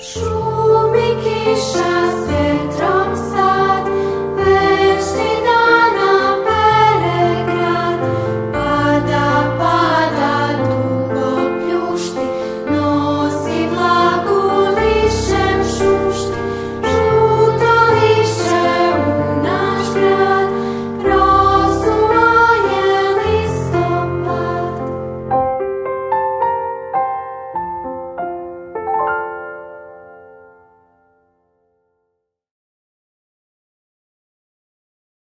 说